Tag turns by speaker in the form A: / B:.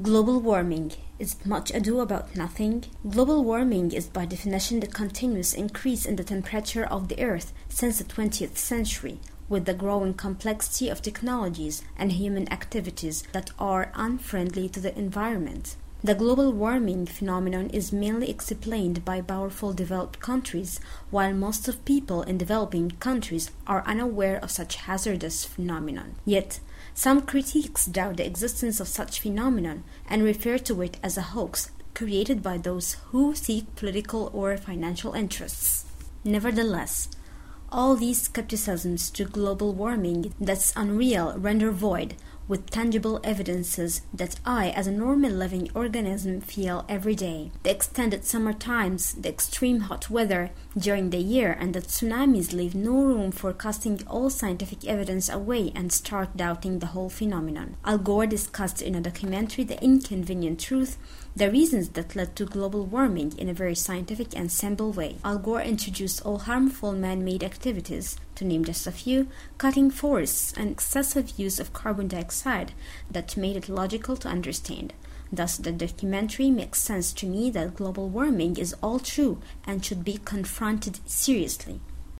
A: Global warming is much ado about nothing. Global warming is by definition the continuous increase in the temperature of the earth since the 20th century, with the growing complexity of technologies and human activities that are unfriendly to the environment. The global warming phenomenon is mainly explained by powerful developed countries, while most of people in developing countries are unaware of such hazardous phenomenon. Yet, some critics doubt the existence of such phenomenon and refer to it as a hoax created by those who seek political or financial interests. Nevertheless, all these skepticisms to global warming that's unreal render void with tangible evidences that I, as a normal living organism, feel every day. The extended summer times, the extreme hot weather during the year, and the tsunamis leave no room for casting all scientific evidence away and start doubting the whole phenomenon. Al Gore discussed in a documentary The Inconvenient Truth the reasons that led to global warming in a very scientific and simple way. Al Gore introduced all harmful man made activities, to name just a few, cutting forests and excessive use of carbon dioxide that made it logical to understand. Thus, the documentary makes sense to me that global warming is all true and should be confronted seriously.